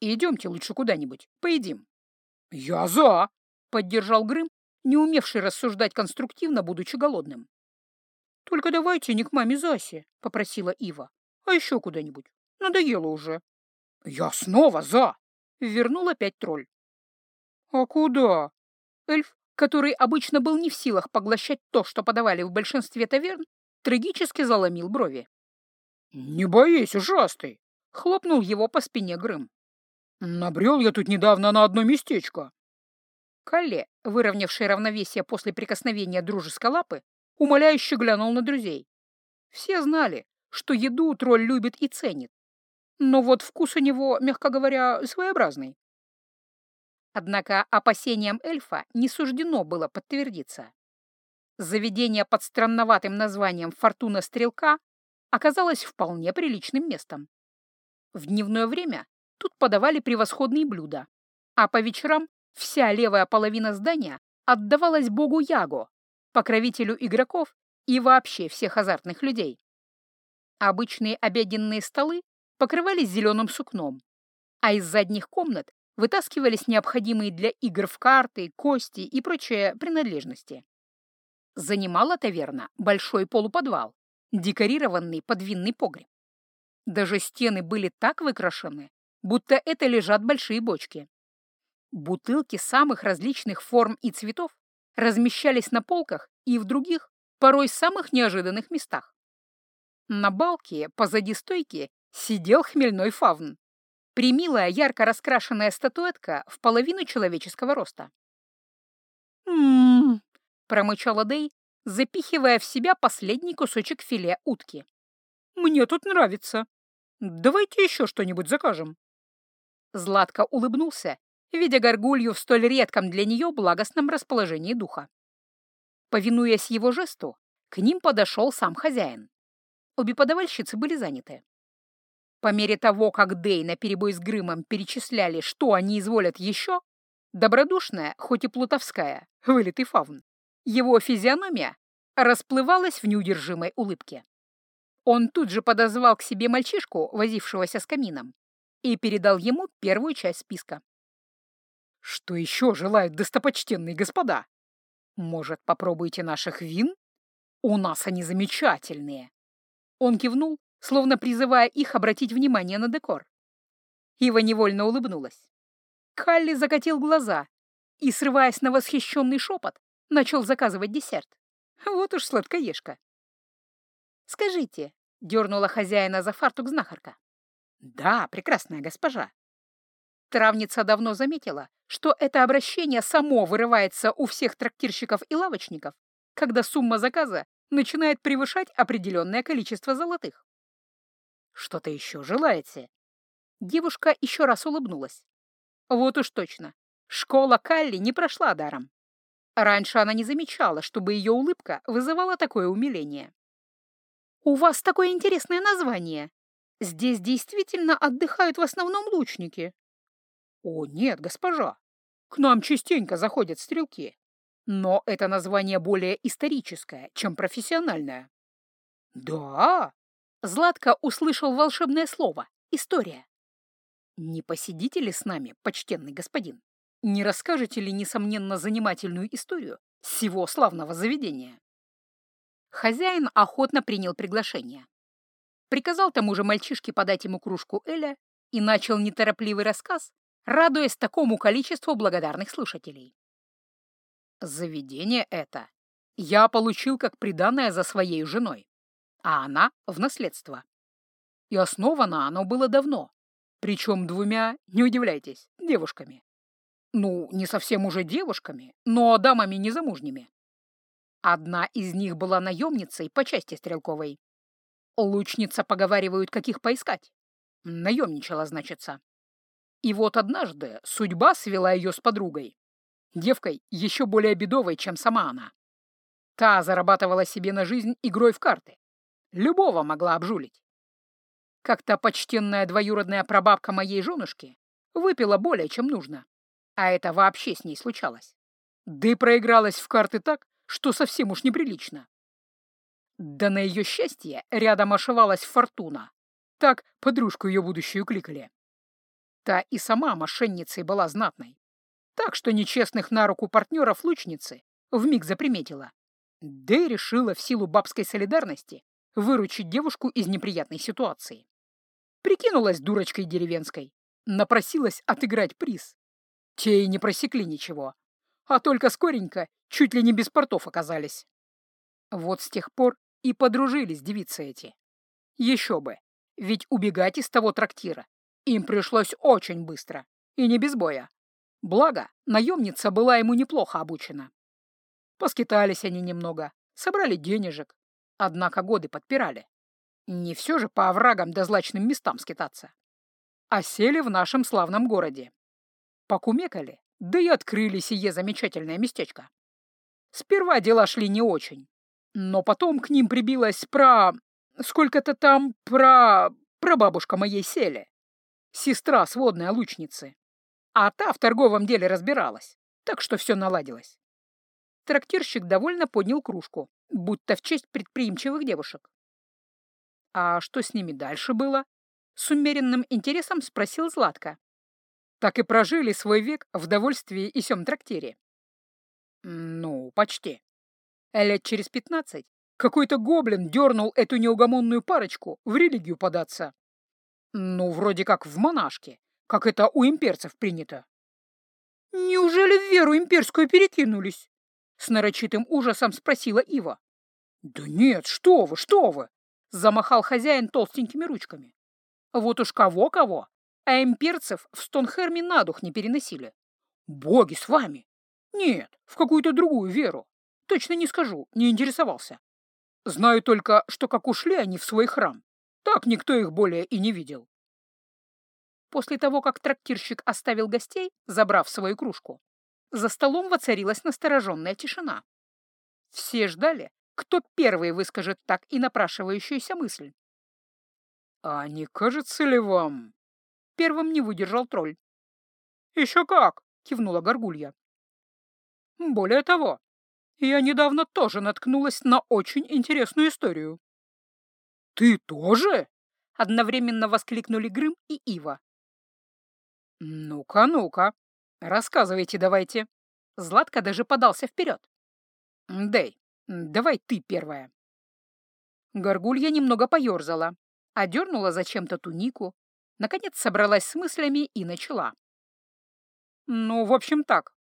Идемте лучше куда-нибудь, поедим. «Я за!» — поддержал Грым, не умевший рассуждать конструктивно, будучи голодным. «Только давайте не к маме Засе», — попросила Ива, — «а еще куда-нибудь. Надоело уже». «Я снова за!» — вернул опять тролль. «А куда?» Эльф, который обычно был не в силах поглощать то, что подавали в большинстве таверн, трагически заломил брови. «Не боись, ужастый!» — хлопнул его по спине Грым. «Набрел я тут недавно на одно местечко». Калле, выровнявший равновесие после прикосновения дружеской лапы, умоляюще глянул на друзей. Все знали, что еду тролль любит и ценит, но вот вкус у него, мягко говоря, своеобразный. Однако опасениям эльфа не суждено было подтвердиться. Заведение под странноватым названием «Фортуна Стрелка» оказалось вполне приличным местом. В дневное время тут подавали превосходные блюда, а по вечерам вся левая половина здания отдавалась богу Яго, покровителю игроков и вообще всех азартных людей. Обычные обеденные столы покрывались зеленым сукном, а из задних комнат вытаскивались необходимые для игр в карты, кости и прочие принадлежности. Занимала таверна большой полуподвал, декорированный под винный погреб. Даже стены были так выкрашены, будто это лежат большие бочки. Бутылки самых различных форм и цветов размещались на полках и в других, порой самых неожиданных местах. На балке позади стойки сидел хмельной фавн. Примилая ярко раскрашенная статуэтка в половину человеческого роста. «М-м-м», промычала Дэй, запихивая в себя последний кусочек филе утки. «Мне тут нравится. Давайте еще что-нибудь закажем». Златко улыбнулся, видя горгулью в столь редком для нее благостном расположении духа. Повинуясь его жесту, к ним подошел сам хозяин. Обе подавальщицы были заняты. По мере того, как Дэй на перебой с Грымом перечисляли, что они изволят еще, добродушная, хоть и плутовская, вылитый фавн, его физиономия расплывалась в неудержимой улыбке. Он тут же подозвал к себе мальчишку, возившегося с камином, и передал ему первую часть списка. «Что еще желают достопочтенные господа? Может, попробуйте наших вин? У нас они замечательные!» Он кивнул, словно призывая их обратить внимание на декор. Ива невольно улыбнулась. Калли закатил глаза и, срываясь на восхищенный шепот, начал заказывать десерт. Вот уж сладкоежка. «Скажите», — дернула хозяина за фартук знахарка. «Да, прекрасная госпожа». Травница давно заметила, что это обращение само вырывается у всех трактирщиков и лавочников, когда сумма заказа начинает превышать определенное количество золотых. «Что-то еще желаете?» Девушка еще раз улыбнулась. Вот уж точно, школа Калли не прошла даром. Раньше она не замечала, чтобы ее улыбка вызывала такое умиление. «У вас такое интересное название. Здесь действительно отдыхают в основном лучники». «О, нет, госпожа. К нам частенько заходят стрелки. Но это название более историческое, чем профессиональное». «Да?» Златко услышал волшебное слово «история». «Не посидите ли с нами, почтенный господин? Не расскажете ли, несомненно, занимательную историю всего славного заведения?» Хозяин охотно принял приглашение. Приказал тому же мальчишке подать ему кружку Эля и начал неторопливый рассказ, радуясь такому количеству благодарных слушателей. Заведение это я получил как приданное за своей женой а она — в наследство. И основано оно было давно, причем двумя, не удивляйтесь, девушками. Ну, не совсем уже девушками, но дамами незамужними. Одна из них была наемницей по части стрелковой. Лучница, поговаривают, каких поискать. Наемничала, значится. И вот однажды судьба свела ее с подругой. Девкой еще более бедовой, чем сама она. Та зарабатывала себе на жизнь игрой в карты. Любого могла обжулить. Как-то почтенная двоюродная прабабка моей женушки выпила более, чем нужно. А это вообще с ней случалось. Да и проигралась в карты так, что совсем уж неприлично. Да на ее счастье рядом ошивалась Фортуна. Так подружку ее будущую кликали. Та и сама мошенницей была знатной. Так что нечестных на руку партнеров лучницы вмиг заприметила. Да и решила в силу бабской солидарности выручить девушку из неприятной ситуации. Прикинулась дурочкой деревенской, напросилась отыграть приз. Те и не просекли ничего, а только скоренько чуть ли не без портов оказались. Вот с тех пор и подружились девицы эти. Еще бы, ведь убегать из того трактира им пришлось очень быстро и не без боя. Благо, наемница была ему неплохо обучена. Поскитались они немного, собрали денежек, Однако годы подпирали. Не все же по оврагам да злачным местам скитаться. А сели в нашем славном городе. Покумекали, да и открыли сие замечательное местечко. Сперва дела шли не очень, но потом к ним прибилась про... Сколько-то там про... про бабушка моей сели. Сестра сводная лучницы. А та в торговом деле разбиралась, так что все наладилось. Трактирщик довольно поднял кружку, будто в честь предприимчивых девушек. «А что с ними дальше было?» — с умеренным интересом спросил Златко. «Так и прожили свой век в довольстве и сём трактире». «Ну, почти. Лет через пятнадцать какой-то гоблин дернул эту неугомонную парочку в религию податься. Ну, вроде как в монашке, как это у имперцев принято. Неужели в веру имперскую перекинулись? С нарочитым ужасом спросила Ива. Да нет, что вы, что вы! Замахал хозяин толстенькими ручками. Вот уж кого-кого, а имперцев в Стонхерме на дух не переносили. Боги с вами! Нет, в какую-то другую веру. Точно не скажу, не интересовался. Знаю только, что как ушли они в свой храм, так никто их более и не видел. После того, как трактирщик оставил гостей, забрав свою кружку, за столом воцарилась настороженная тишина. Все ждали, кто первый выскажет так и напрашивающуюся мысль. «А не кажется ли вам?» Первым не выдержал тролль. «Еще как!» — кивнула горгулья. «Более того, я недавно тоже наткнулась на очень интересную историю». «Ты тоже?» — одновременно воскликнули Грым и Ива. «Ну-ка, ну-ка, рассказывайте давайте». Златка даже подался вперед. «Дэй, давай ты первая». Горгулья немного поерзала, одернула зачем-то тунику, наконец собралась с мыслями и начала. «Ну, в общем, так.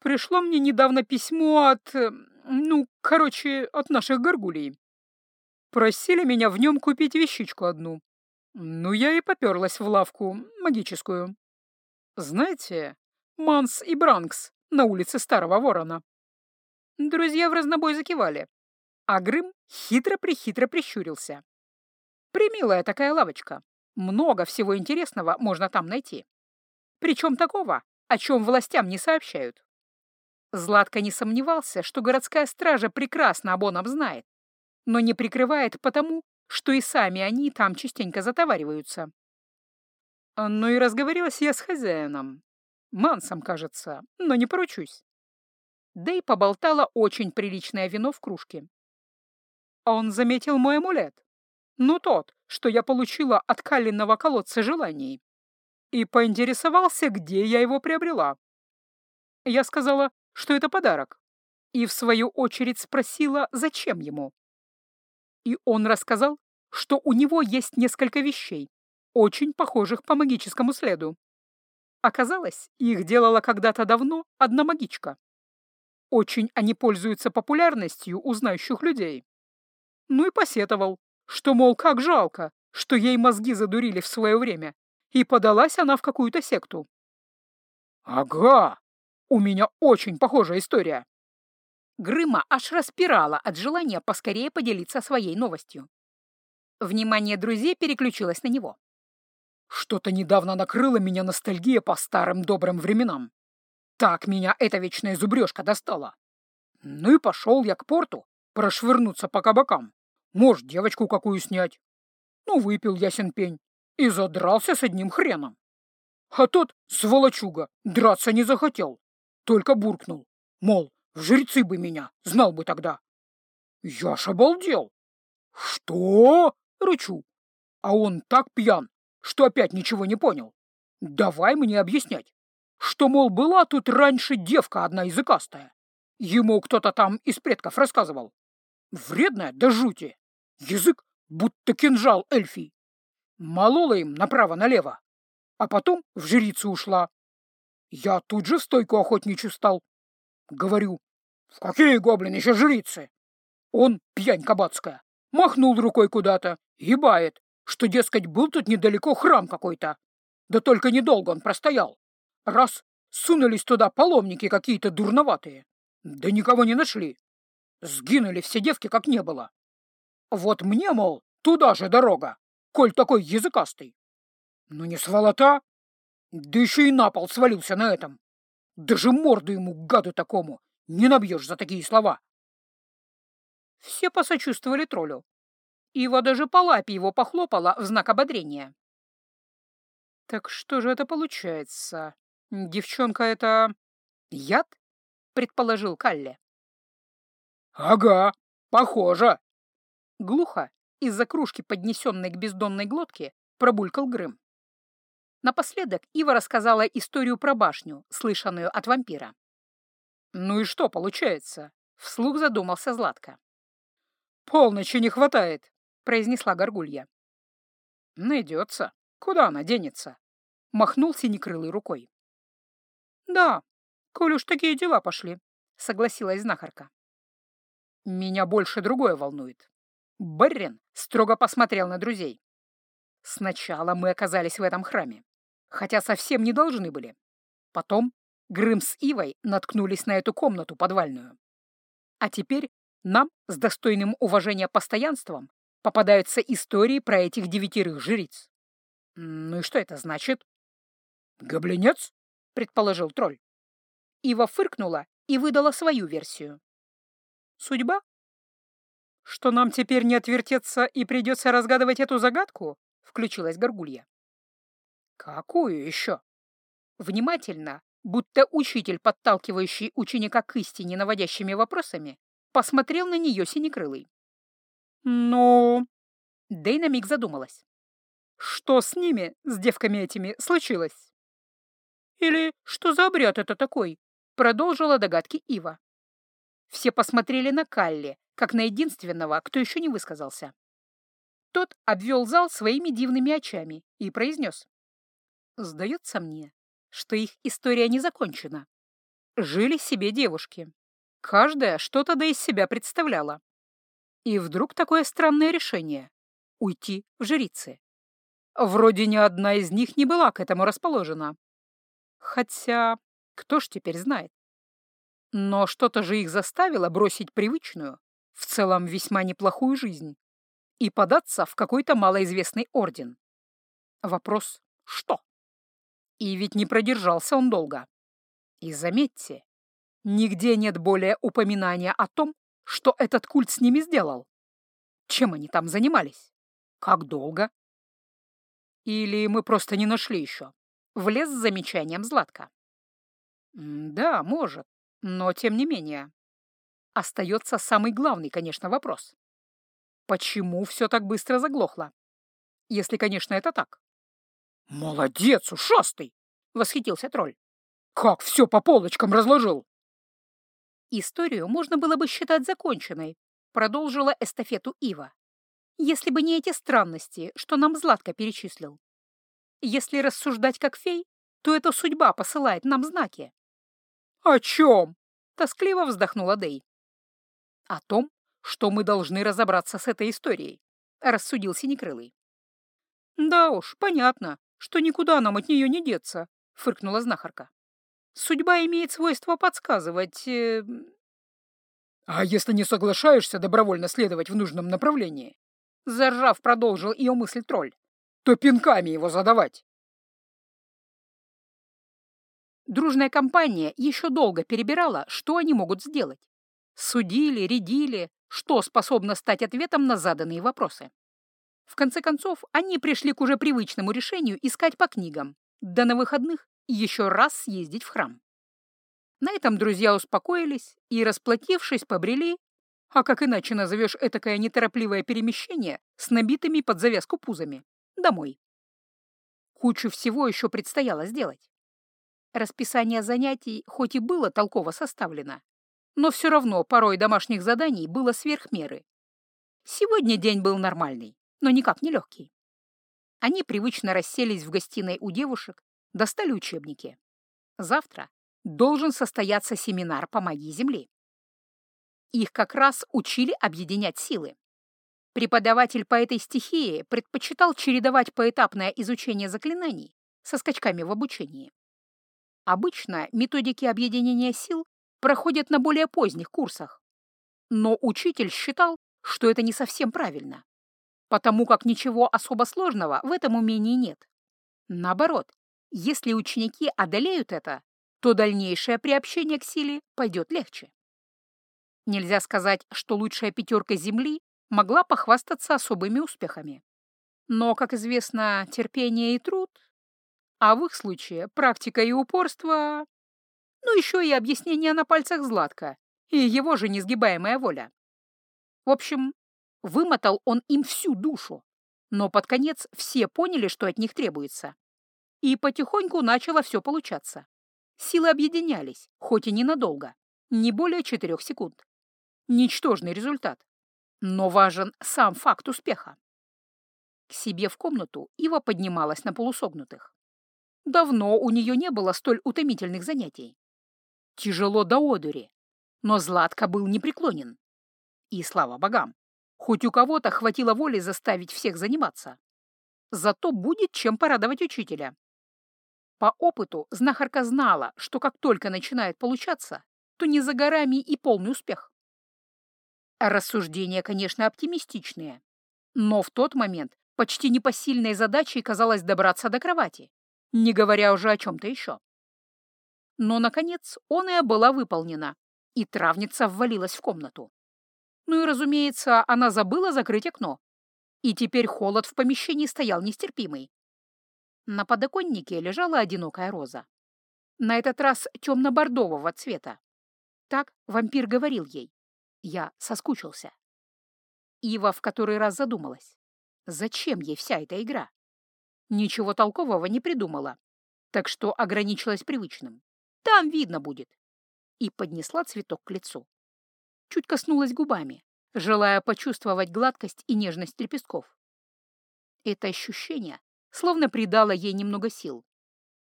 Пришло мне недавно письмо от... Э, ну, короче, от наших горгулей. Просили меня в нем купить вещичку одну. Ну, я и поперлась в лавку, магическую. Знаете, Манс и Бранкс на улице Старого Ворона. Друзья в разнобой закивали, а Грым хитро-прихитро прищурился. Примилая такая лавочка. Много всего интересного можно там найти. Причем такого, о чем властям не сообщают. Златко не сомневался, что городская стража прекрасно об оном знает, но не прикрывает потому, что и сами они там частенько затовариваются. Ну и разговорилась я с хозяином. Мансом, кажется, но не поручусь. И поболтала очень приличное вино в кружке. Он заметил мой амулет. Ну, тот, что я получила от калинного колодца желаний. И поинтересовался, где я его приобрела. Я сказала, что это подарок. И в свою очередь спросила, зачем ему. И он рассказал, что у него есть несколько вещей, очень похожих по магическому следу. Оказалось, их делала когда-то давно одна магичка. Очень они пользуются популярностью у знающих людей. Ну и посетовал, что, мол, как жалко, что ей мозги задурили в свое время, и подалась она в какую-то секту. «Ага, у меня очень похожая история». Грыма аж распирала от желания поскорее поделиться своей новостью. Внимание друзей переключилось на него. Что-то недавно накрыло меня ностальгия по старым добрым временам. Так меня эта вечная зубрежка достала. Ну и пошел я к порту прошвырнуться по кабакам. Может, девочку какую снять. Ну, выпил ясен пень и задрался с одним хреном. А тот, сволочуга, драться не захотел, только буркнул, мол, в жрецы бы меня, знал бы тогда. Я ж обалдел. Что? Рычу. А он так пьян, что опять ничего не понял. Давай мне объяснять, что, мол, была тут раньше девка одна языкастая. Ему кто-то там из предков рассказывал. Вредная до жути. Язык будто кинжал эльфий. Молола им направо-налево, а потом в жрицу ушла. Я тут же стойку охотничью стал. Говорю, в какие гоблины еще жрицы? Он, пьянь кабацкая, махнул рукой куда-то, ебает что, дескать, был тут недалеко храм какой-то. Да только недолго он простоял. Раз сунулись туда паломники какие-то дурноватые, да никого не нашли. Сгинули все девки, как не было. Вот мне, мол, туда же дорога, коль такой языкастый. Ну не сволота, да еще и на пол свалился на этом. Даже морду ему, гаду такому, не набьешь за такие слова. Все посочувствовали троллю, Ива даже по лапе его похлопала в знак ободрения. «Так что же это получается? Девчонка это... яд?» — предположил Калле. «Ага, похоже!» Глухо, из-за кружки, поднесенной к бездонной глотке, пробулькал Грым. Напоследок Ива рассказала историю про башню, слышанную от вампира. «Ну и что получается?» — вслух задумался Златко. «Полночи не хватает. — произнесла горгулья. «Найдется. Куда она денется?» — махнул синекрылой рукой. Да, коль уж такие дела пошли, согласилась знахарка. Меня больше другое волнует. Беррин строго посмотрел на друзей. Сначала мы оказались в этом храме, хотя совсем не должны были. Потом Грым с Ивой наткнулись на эту комнату подвальную. А теперь нам с достойным уважения постоянством попадаются истории про этих девятерых жриц. Ну и что это значит? «Гоблинец?» — предположил тролль. Ива фыркнула и выдала свою версию. «Судьба? Что нам теперь не отвертеться и придется разгадывать эту загадку?» — включилась Горгулья. «Какую еще?» Внимательно, будто учитель, подталкивающий ученика к истине наводящими вопросами, посмотрел на нее синекрылый. «Ну...» Дэй на миг задумалась. «Что с ними, с девками этими, случилось?» «Или что за обряд это такой?» Продолжила догадки Ива. Все посмотрели на Калли, как на единственного, кто еще не высказался. Тот обвел зал своими дивными очами и произнес. «Сдается мне, что их история не закончена. Жили себе девушки. Каждая что-то да из себя представляла. И вдруг такое странное решение — уйти в жрицы. Вроде ни одна из них не была к этому расположена. Хотя, кто ж теперь знает? Но что-то же их заставило бросить привычную, в целом весьма неплохую жизнь, и податься в какой-то малоизвестный орден. Вопрос — что? И ведь не продержался он долго. И заметьте, нигде нет более упоминания о том, что этот культ с ними сделал. Чем они там занимались? Как долго? Или мы просто не нашли еще? Влез с замечанием Златка. Да, может, но тем не менее. Остается самый главный, конечно, вопрос. Почему все так быстро заглохло? Если, конечно, это так. «Молодец, ушастый!» — восхитился тролль. «Как все по полочкам разложил!» Историю можно было бы считать законченной, продолжила эстафету Ива, если бы не эти странности, что нам Златко перечислил. Если рассуждать как фей, то эта судьба посылает нам знаки. «О чем?» — тоскливо вздохнула Дэй. «О том, что мы должны разобраться с этой историей», — рассудил Синекрылый. «Да уж, понятно, что никуда нам от нее не деться», — фыркнула знахарка. «Судьба имеет свойство подсказывать...» э... «А если не соглашаешься добровольно следовать в нужном направлении?» Заржав, продолжил ее мысль тролль. «То пинками его задавать!» Дружная компания еще долго перебирала, что они могут сделать. Судили, рядили, что способно стать ответом на заданные вопросы. В конце концов, они пришли к уже привычному решению искать по книгам, да на выходных еще раз съездить в храм. На этом друзья успокоились и, расплатившись, побрели, а как иначе назовешь этакое неторопливое перемещение с набитыми под завязку пузами, домой. Кучу всего еще предстояло сделать. Расписание занятий хоть и было толково составлено, но все равно порой домашних заданий было сверх меры. Сегодня день был нормальный но никак не легкий. Они привычно расселись в гостиной у девушек, достали учебники. Завтра должен состояться семинар по магии Земли. Их как раз учили объединять силы. Преподаватель по этой стихии предпочитал чередовать поэтапное изучение заклинаний со скачками в обучении. Обычно методики объединения сил проходят на более поздних курсах, но учитель считал, что это не совсем правильно потому как ничего особо сложного в этом умении нет. Наоборот, если ученики одолеют это, то дальнейшее приобщение к силе пойдет легче. Нельзя сказать, что лучшая пятерка Земли могла похвастаться особыми успехами. Но, как известно, терпение и труд, а в их случае практика и упорство, ну еще и объяснение на пальцах Златка и его же несгибаемая воля. В общем, Вымотал он им всю душу, но под конец все поняли, что от них требуется. И потихоньку начало все получаться. Силы объединялись, хоть и ненадолго, не более четырех секунд. Ничтожный результат. Но важен сам факт успеха. К себе в комнату Ива поднималась на полусогнутых. Давно у нее не было столь утомительных занятий. Тяжело до одури, но Златка был непреклонен. И слава богам, хоть у кого-то хватило воли заставить всех заниматься. Зато будет чем порадовать учителя. По опыту знахарка знала, что как только начинает получаться, то не за горами и полный успех. Рассуждения, конечно, оптимистичные, но в тот момент почти непосильной задачей казалось добраться до кровати, не говоря уже о чем-то еще. Но, наконец, оная была выполнена, и травница ввалилась в комнату. Ну и, разумеется, она забыла закрыть окно, и теперь холод в помещении стоял нестерпимый. На подоконнике лежала одинокая роза. На этот раз темно-бордового цвета. Так вампир говорил ей. Я соскучился. Ива в который раз задумалась. Зачем ей вся эта игра? Ничего толкового не придумала, так что ограничилась привычным. Там видно будет. И поднесла цветок к лицу. Чуть коснулась губами, желая почувствовать гладкость и нежность лепестков. Это ощущение словно придало ей немного сил,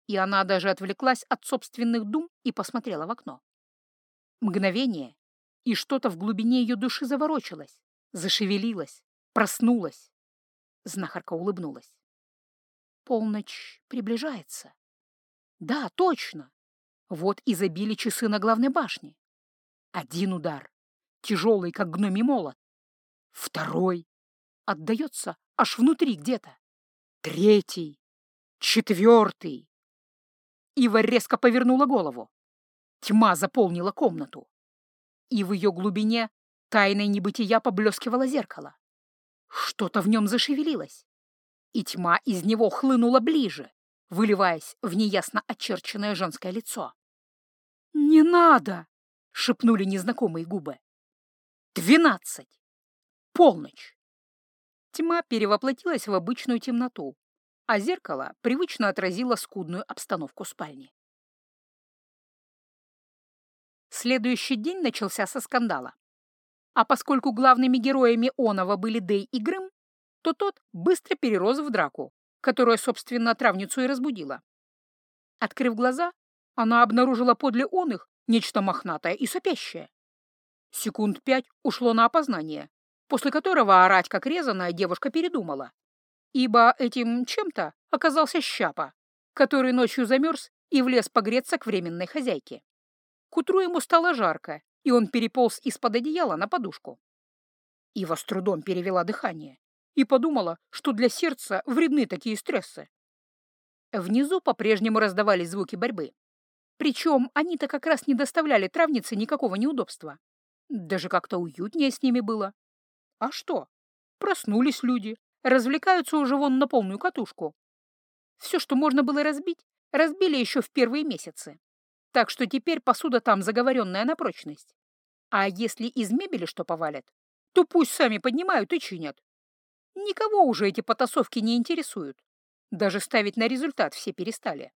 и она даже отвлеклась от собственных дум и посмотрела в окно. Мгновение, и что-то в глубине ее души заворочилось, зашевелилось, проснулось. Знахарка улыбнулась. Полночь приближается. Да, точно. Вот и забили часы на главной башне. Один удар, тяжелый, как гномий молот. Второй отдается аж внутри где-то. Третий, четвертый. Ива резко повернула голову. Тьма заполнила комнату. И в ее глубине тайной небытия поблескивало зеркало. Что-то в нем зашевелилось, и тьма из него хлынула ближе, выливаясь в неясно очерченное женское лицо. «Не надо!» — шепнули незнакомые губы. «Двенадцать! Полночь!» Тьма перевоплотилась в обычную темноту, а зеркало привычно отразило скудную обстановку спальни. Следующий день начался со скандала. А поскольку главными героями Онова были Дэй и Грым, то тот быстро перерос в драку, которая, собственно, травницу и разбудила. Открыв глаза, она обнаружила подле он нечто мохнатое и сопящее. Секунд пять ушло на опознание, после которого орать, как резаная, девушка передумала, ибо этим чем-то оказался щапа, который ночью замерз и влез погреться к временной хозяйке. К утру ему стало жарко, и он переполз из-под одеяла на подушку. Ива с трудом перевела дыхание и подумала, что для сердца вредны такие стрессы. Внизу по-прежнему раздавались звуки борьбы. Причем они-то как раз не доставляли травнице никакого неудобства. Даже как-то уютнее с ними было. А что? Проснулись люди, развлекаются уже вон на полную катушку. Все, что можно было разбить, разбили еще в первые месяцы. Так что теперь посуда там заговоренная на прочность. А если из мебели что повалят, то пусть сами поднимают и чинят. Никого уже эти потасовки не интересуют. Даже ставить на результат все перестали.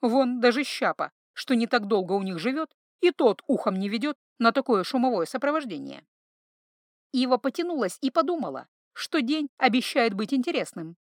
Вон даже Щапа, что не так долго у них живет, и тот ухом не ведет на такое шумовое сопровождение. Ива потянулась и подумала, что день обещает быть интересным.